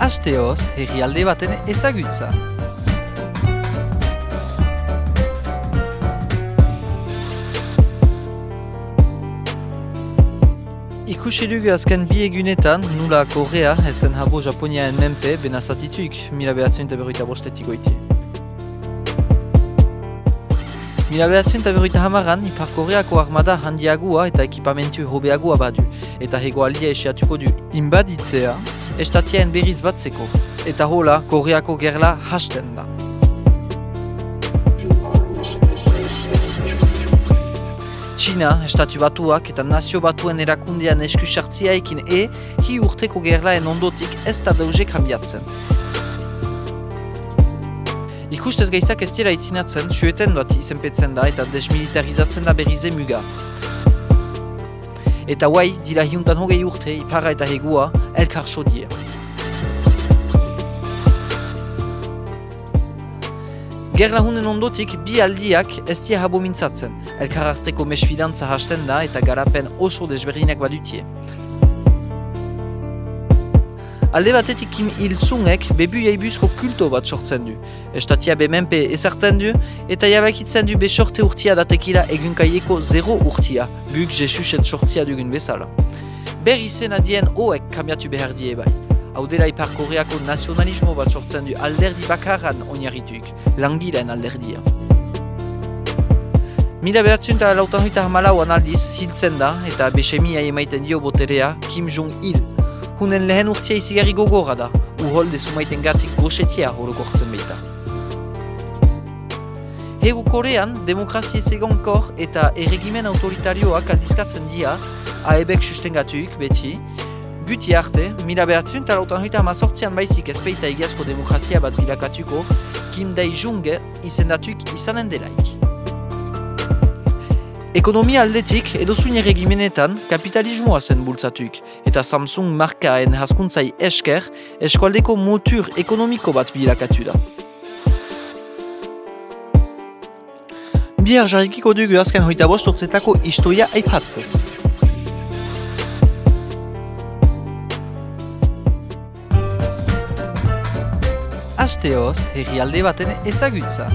Asteoz, herrialde baten ezagutza. Ikusi dugu azken bi egunetan, nula Korea, ezen habo Japoniaen menpe, benazatituik, mila behatzen eta berroita bostetik goiti. Mila behatzen eta berroita hamaran, Ipar Koreako armada handiagua eta ekipamentu hobeagua badu, eta hego alia esiatuko du inbaditzea, estatiaen berriz batzeko, eta hola Koreako gerla hasten da. Txina, estatu batuak eta nazio batuen erakundean eskusartziaekin e, hi urteko gerlaen ondotik ez da dauze kambiatzen. Ikustez gaizak ez dira itzinatzen, sueten duat izenpetzen da eta desmilitarizatzen da berrize muga. Eta guai, dira hiuntan hogei urte, ipara eta hegua, elkar sodia. Gerla hunen ondotik bi aldiak ez dira habo mintzatzen, elkar arteko mesfidantza hasten da eta garapen oso desberdinak badutie. Alde batetik Kim Il-sungek bebu kulto bat sortzen du. Estatia bemenpe ezartzen du eta jabakitzen du besorte urtia datekila egunkaieko zero urtia, guk Jesusen sortzia dugun bezala. Ber izen adien hoek kamiatu behar die bai. Hau dela Ipar Koreako nazionalismo bat sortzen du alderdi bakarran oinarrituik, langileen alderdia. Mila behatzen eta lautan hoita hamalauan aldiz hiltzen da eta besemia emaiten dio boterea Kim Jong-il. Hunen lehen urtia izigarri gogorra da, uholde sumaiten gatik goxetia horokortzen baita. Hego Korean, demokrazia egonkor eta erregimen autoritarioak aldizkatzen dira, aebek sustengatuik beti, Guti arte, mila behatzen eta lautan hoita hamazortzian baizik ezpeita egiazko demokrazia bat bilakatuko, Kim Dae-junge izendatuik izanen delaik. Ekonomia aldetik edozuin erregimenetan kapitalismoa zen bultzatuik, eta Samsung markaen haskuntzai esker eskualdeko motur ekonomiko bat bilakatu da. Bihar jarrikiko dugu azken hoita bost urtetako istoia aipatzez. Asteoz, herrialde baten ezagutza.